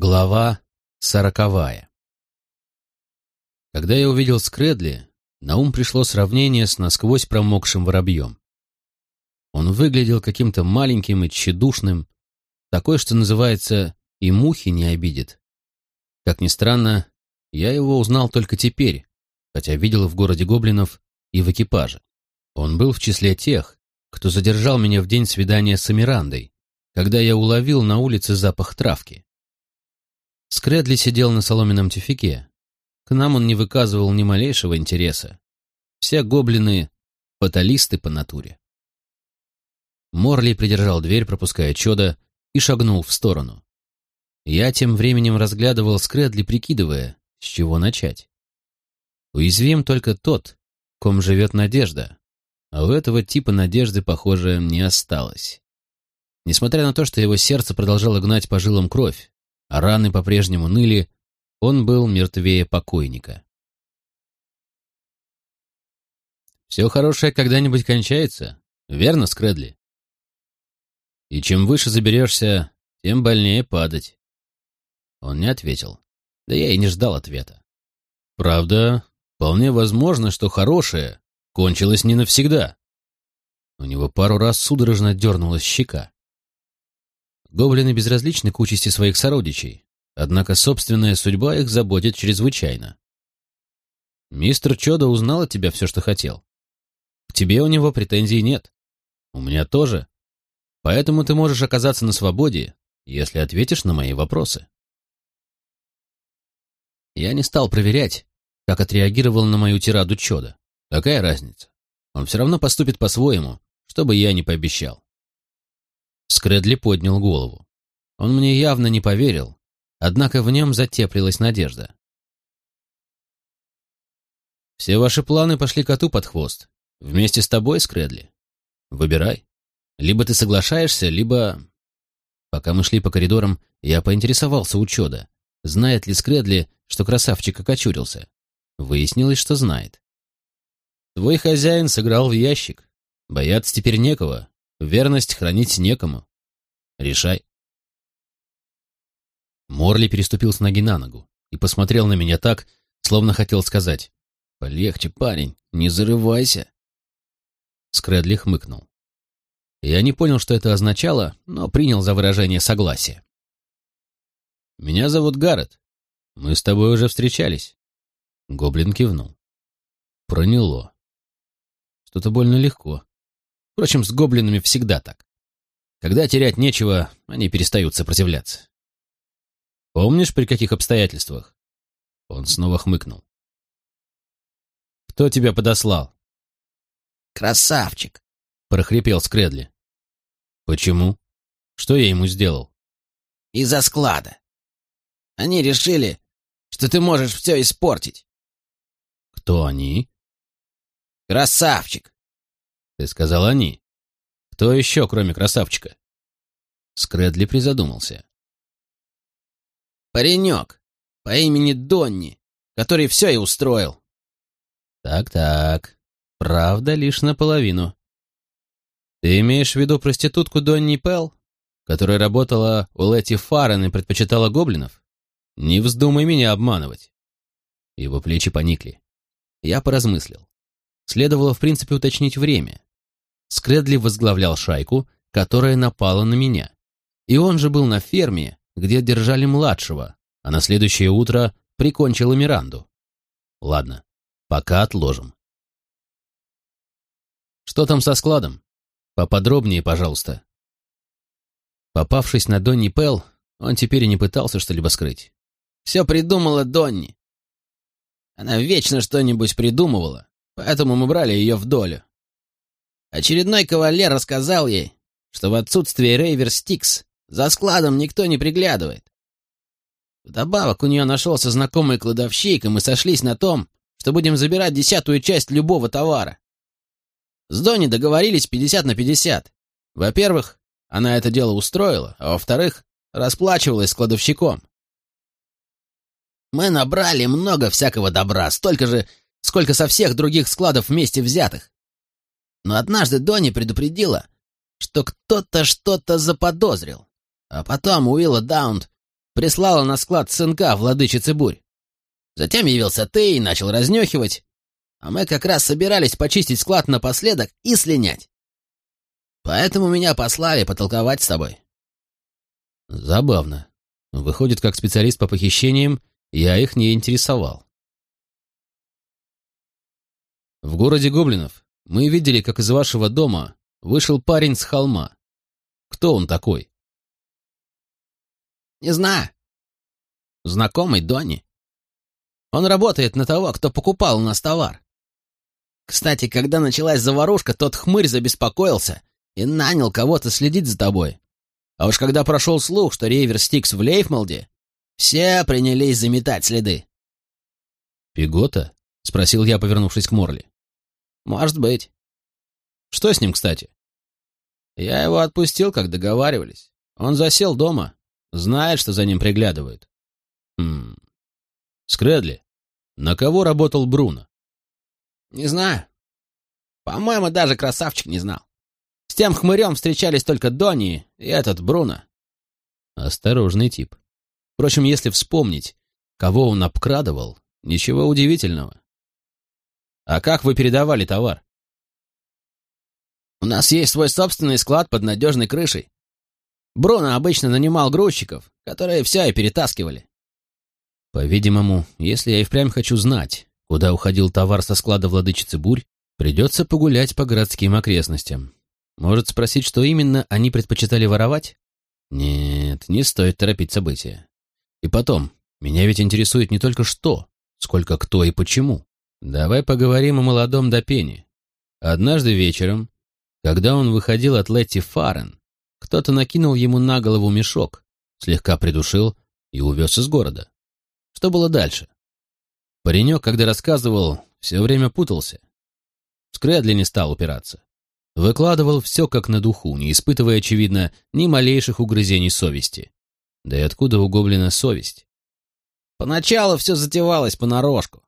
Глава сороковая Когда я увидел Скредли, на ум пришло сравнение с насквозь промокшим воробьем. Он выглядел каким-то маленьким и тщедушным, такой, что называется, и мухи не обидит. Как ни странно, я его узнал только теперь, хотя видел в городе гоблинов и в экипаже. Он был в числе тех, кто задержал меня в день свидания с Амирандой, когда я уловил на улице запах травки. Скредли сидел на соломенном тюфике. К нам он не выказывал ни малейшего интереса. Все гоблины — фаталисты по натуре. Морли придержал дверь, пропуская чудо, и шагнул в сторону. Я тем временем разглядывал Скредли, прикидывая, с чего начать. Уязвим только тот, ком живет надежда, а у этого типа надежды, похоже, не осталось. Несмотря на то, что его сердце продолжало гнать по жилам кровь, раны по-прежнему ныли, он был мертвее покойника. «Все хорошее когда-нибудь кончается, верно, Скредли?» «И чем выше заберешься, тем больнее падать». Он не ответил, да я и не ждал ответа. «Правда, вполне возможно, что хорошее кончилось не навсегда». У него пару раз судорожно дернулась щека. Гоблины безразличны к участи своих сородичей, однако собственная судьба их заботит чрезвычайно. Мистер Чодо узнал от тебя все, что хотел. К тебе у него претензий нет. У меня тоже. Поэтому ты можешь оказаться на свободе, если ответишь на мои вопросы. Я не стал проверять, как отреагировал на мою тираду Чодо. Какая разница? Он все равно поступит по-своему, что бы я ни пообещал. Скредли поднял голову. Он мне явно не поверил, однако в нем затеплилась надежда. «Все ваши планы пошли коту под хвост. Вместе с тобой, Скредли. Выбирай. Либо ты соглашаешься, либо...» Пока мы шли по коридорам, я поинтересовался у Чода, знает ли Скредли, что красавчик окочурился. Выяснилось, что знает. «Твой хозяин сыграл в ящик. Бояться теперь некого, Верность хранить некому. Решай. Морли переступил с ноги на ногу и посмотрел на меня так, словно хотел сказать «Полегче, парень, не зарывайся». Скрэдли хмыкнул. Я не понял, что это означало, но принял за выражение согласия. «Меня зовут Гаррет. Мы с тобой уже встречались». Гоблин кивнул. Проняло. Что-то больно легко. Впрочем, с гоблинами всегда так. Когда терять нечего, они перестают сопротивляться. Помнишь, при каких обстоятельствах? Он снова хмыкнул. Кто тебя подослал? Красавчик, прохрипел Скредли. Почему? Что я ему сделал? Из-за склада. Они решили, что ты можешь все испортить. Кто они? Красавчик. Ты сказал они. Кто еще, кроме красавчика? Скредли призадумался. Паренек по имени Донни, который все и устроил. Так-так, правда лишь наполовину. Ты имеешь в виду проститутку Донни Пелл, которая работала у Летти Фаррен и предпочитала гоблинов? Не вздумай меня обманывать. Его плечи поникли. Я поразмыслил. Следовало, в принципе, уточнить время. Скредли возглавлял шайку, которая напала на меня. И он же был на ферме, где держали младшего, а на следующее утро прикончила Миранду. Ладно, пока отложим. Что там со складом? Поподробнее, пожалуйста. Попавшись на Донни Пелл, он теперь и не пытался что-либо скрыть. Все придумала Донни. Она вечно что-нибудь придумывала, поэтому мы брали ее в долю. Очередной кавалер рассказал ей, что в отсутствие Рейвер Стикс за складом никто не приглядывает. Вдобавок у нее нашелся знакомый кладовщик, и мы сошлись на том, что будем забирать десятую часть любого товара. С Дони договорились 50 на 50. Во-первых, она это дело устроила, а во-вторых, расплачивалась с кладовщиком. Мы набрали много всякого добра, столько же, сколько со всех других складов вместе взятых. Но однажды Донни предупредила, что кто-то что-то заподозрил. А потом Уилла Даунт прислала на склад сынка владычицы бурь. Затем явился ты и начал разнюхивать, а мы как раз собирались почистить склад напоследок и слинять. Поэтому меня послали потолковать с тобой. Забавно. Выходит, как специалист по похищениям, я их не интересовал. В городе Гоблинов мы видели, как из вашего дома вышел парень с холма. Кто он такой? Не знаю. Знакомый Донни. Он работает на того, кто покупал у нас товар. Кстати, когда началась заварушка, тот хмырь забеспокоился и нанял кого-то следить за тобой. А уж когда прошел слух, что Рейвер Стикс в Лейфмолде, все принялись заметать следы. «Пигота?» — спросил я, повернувшись к Морли. «Может быть». «Что с ним, кстати?» «Я его отпустил, как договаривались. Он засел дома, знает, что за ним приглядывают». «Хм... Скрэдли, на кого работал Бруно?» «Не знаю. По-моему, даже красавчик не знал. С тем хмырем встречались только Донни и этот Бруно». Осторожный тип. Впрочем, если вспомнить, кого он обкрадывал, ничего удивительного. А как вы передавали товар? У нас есть свой собственный склад под надежной крышей. Бруно обычно нанимал грузчиков, которые все и перетаскивали. По-видимому, если я и впрямь хочу знать, куда уходил товар со склада владычицы Бурь, придется погулять по городским окрестностям. Может спросить, что именно они предпочитали воровать? Нет, не стоит торопить события. И потом, меня ведь интересует не только что, сколько кто и почему. Давай поговорим о молодом Допене. Однажды вечером, когда он выходил от Летти Фарен, кто-то накинул ему на голову мешок, слегка придушил и увез из города. Что было дальше? Паренек, когда рассказывал, все время путался. Скрэдли не стал упираться. Выкладывал все как на духу, не испытывая, очевидно, ни малейших угрызений совести. Да и откуда у гоблина совесть? Поначалу все затевалось понарошку.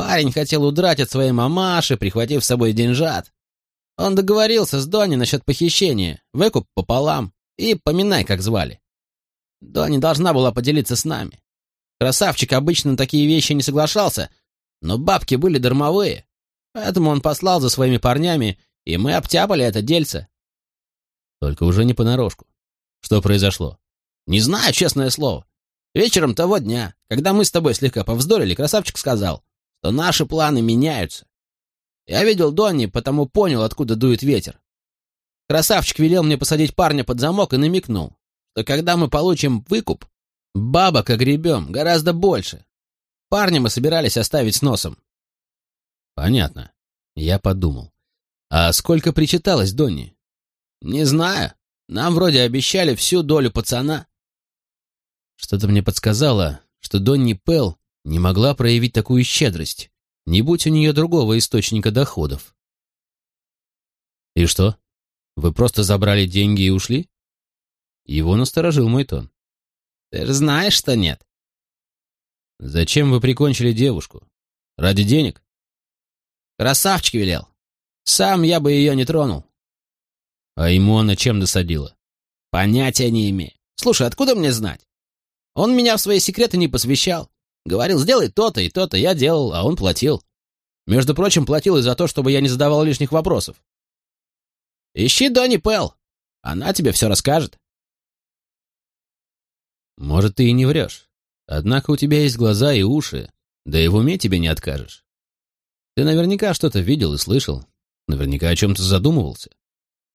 Парень хотел удрать от своей мамаши, прихватив с собой деньжат. Он договорился с Донни насчет похищения, выкуп пополам, и поминай, как звали. Донни должна была поделиться с нами. Красавчик обычно на такие вещи не соглашался, но бабки были дармовые, поэтому он послал за своими парнями, и мы обтяпали это дельце. Только уже не понарошку. Что произошло? Не знаю, честное слово. Вечером того дня, когда мы с тобой слегка повздорили, красавчик сказал, что наши планы меняются. Я видел Донни, потому понял, откуда дует ветер. Красавчик велел мне посадить парня под замок и намекнул, что когда мы получим выкуп, бабок огребем гораздо больше. Парня мы собирались оставить с носом. Понятно. Я подумал. А сколько причиталось Донни? Не знаю. Нам вроде обещали всю долю пацана. Что-то мне подсказало, что Донни Пелл не могла проявить такую щедрость, не будь у нее другого источника доходов. «И что? Вы просто забрали деньги и ушли?» Его насторожил мой тон. «Ты же знаешь, что нет». «Зачем вы прикончили девушку? Ради денег?» «Красавчик велел. Сам я бы ее не тронул». «А ему она чем досадила?» «Понятия не имею. Слушай, откуда мне знать? Он меня в свои секреты не посвящал. Говорил, сделай то-то и то-то, я делал, а он платил. Между прочим, платил и за то, чтобы я не задавал лишних вопросов. Ищи Донни Пэл. Она тебе все расскажет. Может, ты и не врешь. Однако у тебя есть глаза и уши, да и в уме тебе не откажешь. Ты наверняка что-то видел и слышал, наверняка о чем-то задумывался.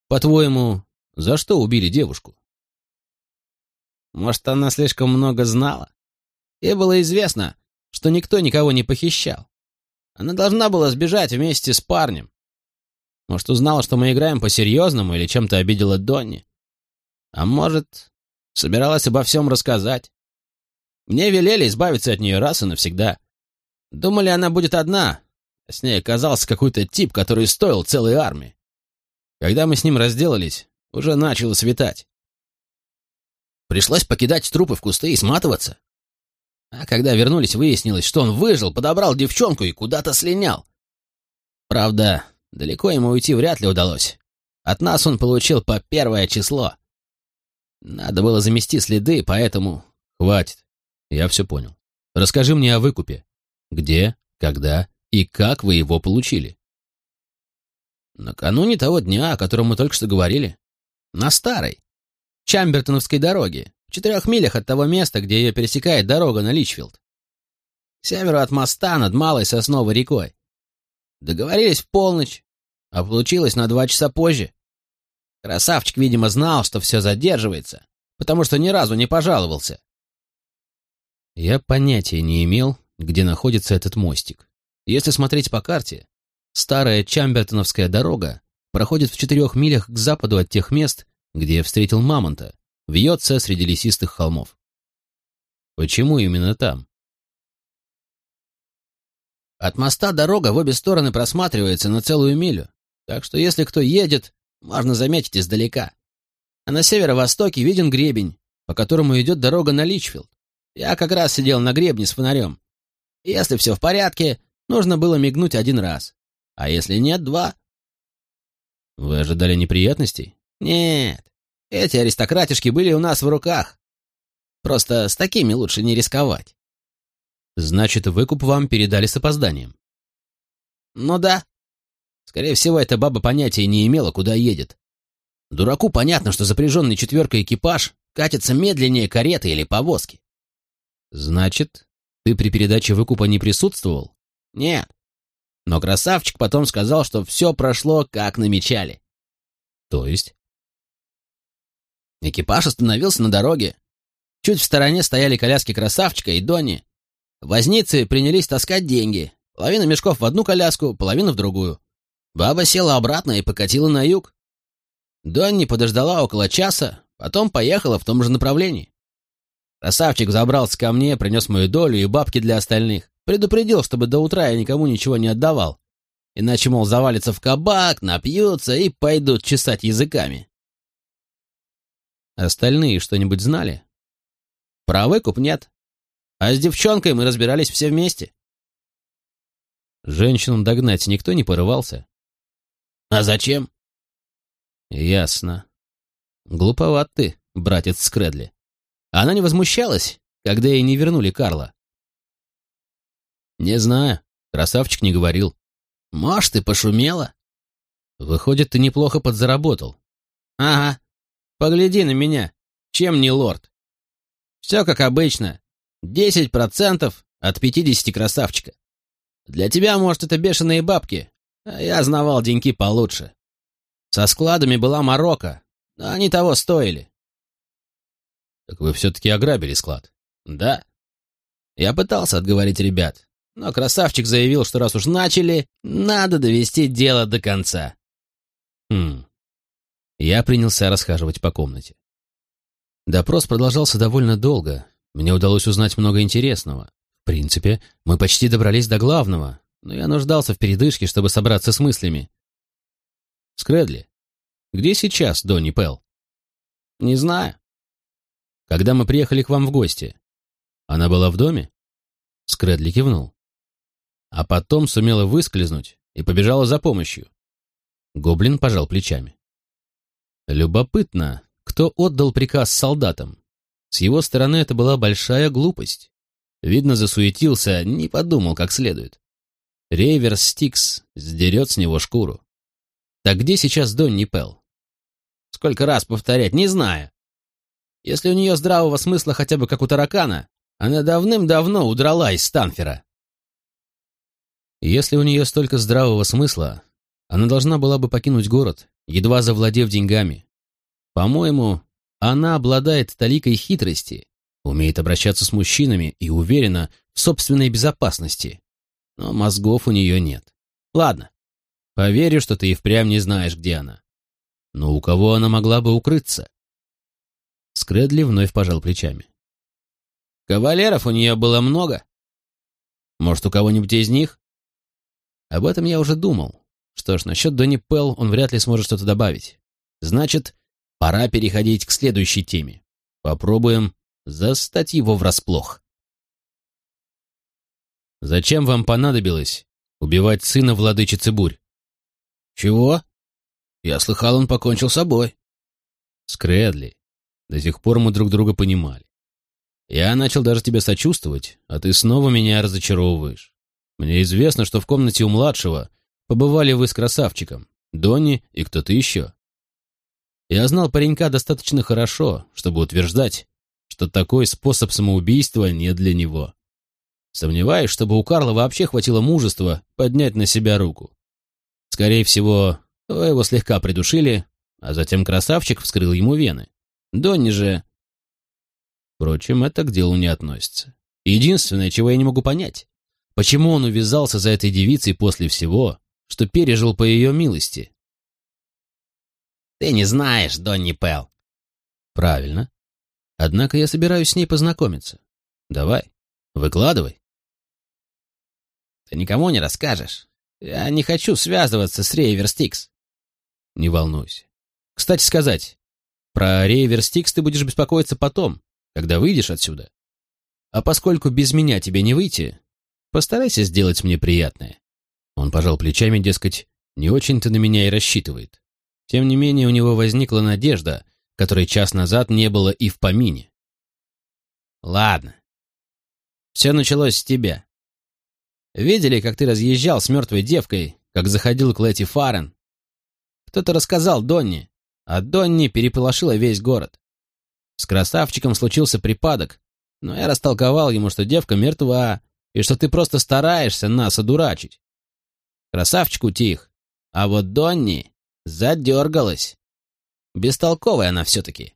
По-твоему, за что убили девушку? Может, она слишком много знала? Ей было известно, что никто никого не похищал. Она должна была сбежать вместе с парнем. Может, узнала, что мы играем по-серьезному или чем-то обидела Донни. А может, собиралась обо всем рассказать. Мне велели избавиться от нее раз и навсегда. Думали, она будет одна, а с ней оказался какой-то тип, который стоил целой армии. Когда мы с ним разделались, уже начало светать. Пришлось покидать трупы в кусты и сматываться. А когда вернулись, выяснилось, что он выжил, подобрал девчонку и куда-то слинял. Правда, далеко ему уйти вряд ли удалось. От нас он получил по первое число. Надо было замести следы, поэтому Хватит. Я все понял. Расскажи мне о выкупе. Где, когда и как вы его получили? Накануне того дня, о котором мы только что говорили. На старой. Чамбертоновской дороге, четырех милях от того места, где ее пересекает дорога на Личфилд. К северу от моста над Малой Сосновой рекой. Договорились в полночь, а получилось на два часа позже. Красавчик, видимо, знал, что все задерживается, потому что ни разу не пожаловался. Я понятия не имел, где находится этот мостик. Если смотреть по карте, старая Чамбертоновская дорога проходит в четырех милях к западу от тех мест, где я встретил мамонта, вьется среди лесистых холмов. Почему именно там? От моста дорога в обе стороны просматривается на целую милю, так что если кто едет, можно заметить издалека. А на северо-востоке виден гребень, по которому идет дорога на Личфилд. Я как раз сидел на гребне с фонарем. Если все в порядке, нужно было мигнуть один раз. А если нет, два. Вы ожидали неприятностей? Нет. Эти аристократишки были у нас в руках. Просто с такими лучше не рисковать. Значит, выкуп вам передали с опозданием. Ну да. Скорее всего, эта баба понятия не имела, куда едет. Дураку понятно, что запряженный четверкой экипаж катится медленнее кареты или повозки. Значит, ты при передаче выкупа не присутствовал? Нет. Но красавчик потом сказал, что все прошло, как намечали. То есть? Экипаж остановился на дороге. Чуть в стороне стояли коляски красавчика и Дони. Возницы принялись таскать деньги. Половина мешков в одну коляску, половина в другую. Баба села обратно и покатила на юг. Донни подождала около часа, потом поехала в том же направлении. Красавчик забрался ко мне, принес мою долю и бабки для остальных. Предупредил, чтобы до утра я никому ничего не отдавал. Иначе, мол, завалится в кабак, напьются и пойдут чесать языками. Остальные что-нибудь знали? Про выкуп нет. А с девчонкой мы разбирались все вместе. Женщину догнать никто не порывался. А зачем? Ясно. Глуповат ты, братец Скредли. Она не возмущалась, когда ей не вернули Карла. Не знаю, красавчик не говорил. Может, ты пошумела? Выходит, ты неплохо подзаработал. Ага. Погляди на меня. Чем не лорд? Все как обычно. Десять процентов от пятидесяти красавчика. Для тебя, может, это бешеные бабки, а я знавал деньки получше. Со складами была Марокко, но они того стоили. Так вы все-таки ограбили склад? Да. Я пытался отговорить ребят, но красавчик заявил, что раз уж начали, надо довести дело до конца. Хм. Я принялся расхаживать по комнате. Допрос продолжался довольно долго. Мне удалось узнать много интересного. В принципе, мы почти добрались до главного, но я нуждался в передышке, чтобы собраться с мыслями. Скрэдли, где сейчас Донни Пелл? Не знаю. Когда мы приехали к вам в гости, она была в доме? Скрэдли кивнул. А потом сумела выскользнуть и побежала за помощью. Гоблин пожал плечами. Любопытно, кто отдал приказ солдатам. С его стороны это была большая глупость. Видно, засуетился, не подумал как следует. Рейверс Стикс сдерет с него шкуру. Так где сейчас Донни Пелл? Сколько раз повторять, не знаю. Если у нее здравого смысла хотя бы как у таракана, она давным-давно удрала из Станфера. Если у нее столько здравого смысла, она должна была бы покинуть город, едва завладев деньгами. По-моему, она обладает толикой хитрости, умеет обращаться с мужчинами и уверена в собственной безопасности. Но мозгов у нее нет. Ладно, поверю, что ты и впрямь не знаешь, где она. Но у кого она могла бы укрыться? Скредли вновь пожал плечами. Кавалеров у нее было много. Может, у кого-нибудь из них? Об этом я уже думал. Что ж, насчет Донни Пелл он вряд ли сможет что-то добавить. Значит, пора переходить к следующей теме. Попробуем застать его врасплох. Зачем вам понадобилось убивать сына владычицы бурь? Чего? Я слыхал, он покончил с собой. Скрэдли. До сих пор мы друг друга понимали. Я начал даже тебе сочувствовать, а ты снова меня разочаровываешь. Мне известно, что в комнате у младшего побывали вы с красавчиком, Донни и кто-то еще. Я знал паренька достаточно хорошо, чтобы утверждать, что такой способ самоубийства не для него. Сомневаюсь, чтобы у Карла вообще хватило мужества поднять на себя руку. Скорее всего, его слегка придушили, а затем красавчик вскрыл ему вены. Донни же... Впрочем, это к делу не относится. Единственное, чего я не могу понять, почему он увязался за этой девицей после всего, что пережил по ее милости. Ты не знаешь, Донни Пэл. Правильно. Однако я собираюсь с ней познакомиться. Давай, выкладывай. Ты никому не расскажешь. Я не хочу связываться с Рейвер Стикс. Не волнуйся. Кстати сказать, про Рейвер Стикс ты будешь беспокоиться потом, когда выйдешь отсюда. А поскольку без меня тебе не выйти, постарайся сделать мне приятное. Он пожал плечами, дескать, не очень-то на меня и рассчитывает. Тем не менее, у него возникла надежда, которой час назад не было и в помине. Ладно. Все началось с тебя. Видели, как ты разъезжал с мертвой девкой, как заходил к Лэти Фарен? Кто-то рассказал Донни, а Донни переполошила весь город. С красавчиком случился припадок, но я растолковал ему, что девка мертва, и что ты просто стараешься нас одурачить. Красавчик утих, а вот Донни задергалась. Бестолковая она все-таки.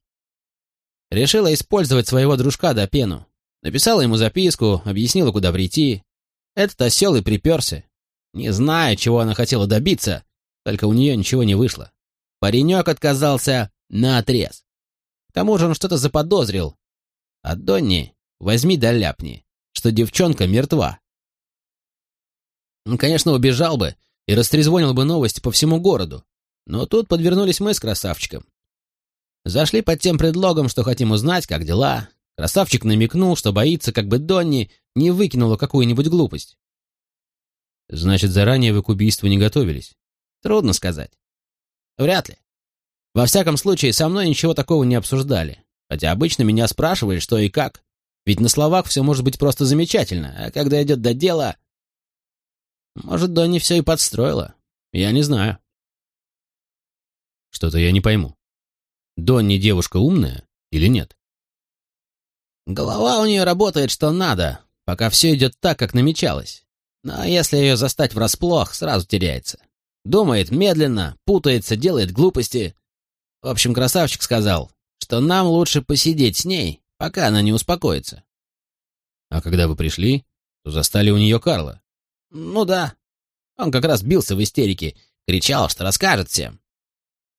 Решила использовать своего дружка до пену. Написала ему записку, объяснила, куда прийти. Этот осел и приперся. Не знаю, чего она хотела добиться, только у нее ничего не вышло. Паренек отказался наотрез. К тому же он что-то заподозрил. А Донни возьми да ляпни, что девчонка мертва. Он, конечно, убежал бы и растрезвонил бы новости по всему городу, но тут подвернулись мы с красавчиком. Зашли под тем предлогом, что хотим узнать, как дела. Красавчик намекнул, что боится, как бы Донни не выкинула какую-нибудь глупость. Значит, заранее вы к убийству не готовились? Трудно сказать. Вряд ли. Во всяком случае, со мной ничего такого не обсуждали. Хотя обычно меня спрашивали, что и как. Ведь на словах все может быть просто замечательно, а когда идет до дела... Может, Донни все и подстроила. Я не знаю. Что-то я не пойму. Донни девушка умная или нет? Голова у нее работает что надо, пока все идет так, как намечалось. Но если ее застать врасплох, сразу теряется. Думает медленно, путается, делает глупости. В общем, красавчик сказал, что нам лучше посидеть с ней, пока она не успокоится. А когда вы пришли, то застали у нее Карла. Ну да. Он как раз бился в истерике, кричал, что расскажет всем.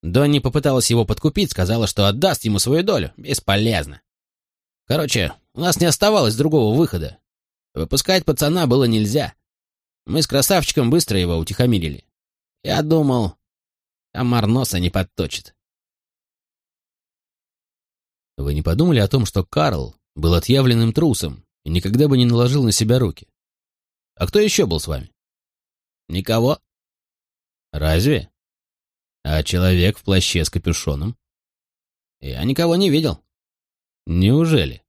Донни попыталась его подкупить, сказала, что отдаст ему свою долю. Бесполезно. Короче, у нас не оставалось другого выхода. Выпускать пацана было нельзя. Мы с красавчиком быстро его утихомирили. Я думал, комар носа не подточит. Вы не подумали о том, что Карл был отъявленным трусом и никогда бы не наложил на себя руки? А кто еще был с вами? Никого. Разве? А человек в плаще с капюшоном? Я никого не видел. Неужели?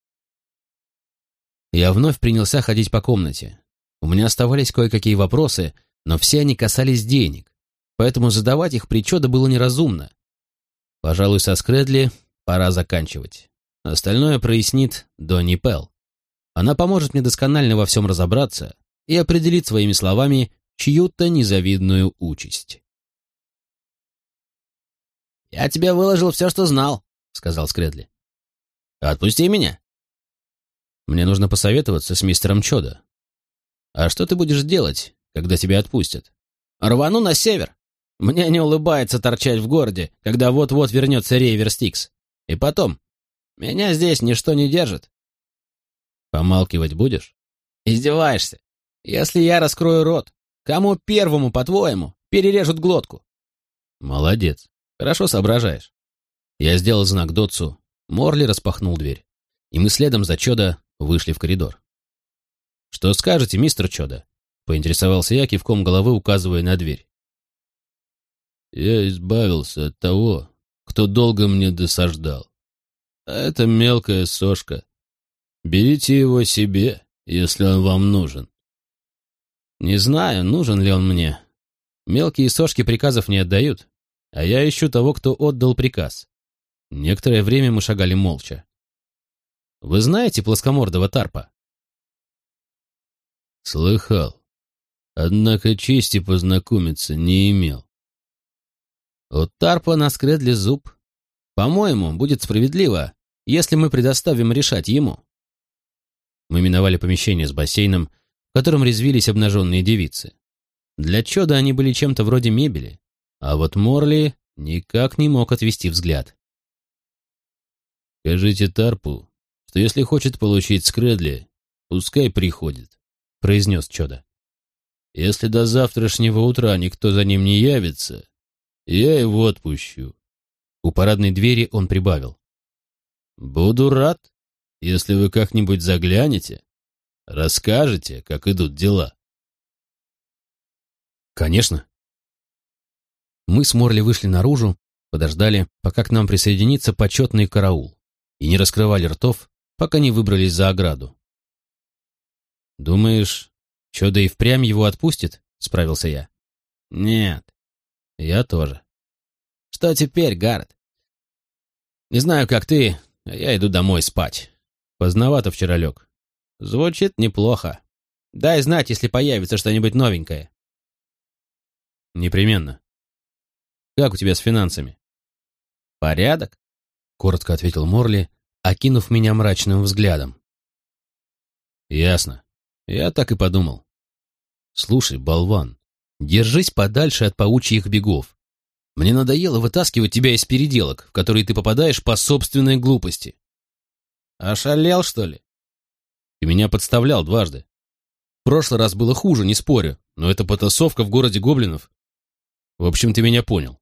Я вновь принялся ходить по комнате. У меня оставались кое-какие вопросы, но все они касались денег, поэтому задавать их причёда было неразумно. Пожалуй, со Скредли пора заканчивать. Остальное прояснит Донни Пелл. Она поможет мне досконально во всем разобраться и определит своими словами чью-то незавидную участь. «Я тебе выложил все, что знал», — сказал Скредли. «Отпусти меня». «Мне нужно посоветоваться с мистером Чодо. А что ты будешь делать, когда тебя отпустят?» «Рвану на север. Мне не улыбается торчать в городе, когда вот-вот вернется Рейвер Стикс. И потом, меня здесь ничто не держит». «Помалкивать будешь?» «Издеваешься. Если я раскрою рот, кому первому, по-твоему, перережут глотку?» «Молодец. Хорошо соображаешь. Я сделал знак Дотсу, Морли распахнул дверь, и мы следом за Чода вышли в коридор. «Что скажете, мистер Чода?» — поинтересовался я, кивком головы указывая на дверь. «Я избавился от того, кто долго мне досаждал. А это мелкая сошка. Берите его себе, если он вам нужен. Не знаю, нужен ли он мне. Мелкие сошки приказов не отдают, а я ищу того, кто отдал приказ. Некоторое время мы шагали молча. Вы знаете плоскомордого тарпа? Слыхал. Однако чести познакомиться не имел. У тарпа на зуб. По-моему, будет справедливо, если мы предоставим решать ему. Мы миновали помещение с бассейном, в котором резвились обнаженные девицы. Для Чода они были чем-то вроде мебели, а вот Морли никак не мог отвести взгляд. «Скажите Тарпу, что если хочет получить Скредли, пускай приходит», — произнес Чода. «Если до завтрашнего утра никто за ним не явится, я его отпущу». У парадной двери он прибавил. «Буду рад, если вы как-нибудь заглянете, расскажете, как идут дела». «Конечно». Мы с Морли вышли наружу, подождали, пока к нам присоединится почетный караул, и не раскрывали ртов, пока не выбрались за ограду. «Думаешь, Чудо и впрямь его отпустит?» — справился я. «Нет, я тоже». «Что теперь, Гаррет?» «Не знаю, как ты, а я иду домой спать. Поздновато вчера лег. Звучит неплохо. Дай знать, если появится что-нибудь новенькое». «Непременно. Как у тебя с финансами?» «Порядок?» — коротко ответил Морли, окинув меня мрачным взглядом. «Ясно. Я так и подумал. Слушай, болван, держись подальше от паучьих бегов. Мне надоело вытаскивать тебя из переделок, в которые ты попадаешь по собственной глупости. Ошалел, что ли? Ты меня подставлял дважды. В прошлый раз было хуже, не спорю, но это потасовка в городе гоблинов. В общем, ты меня понял.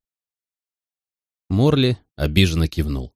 Морли обиженно кивнул.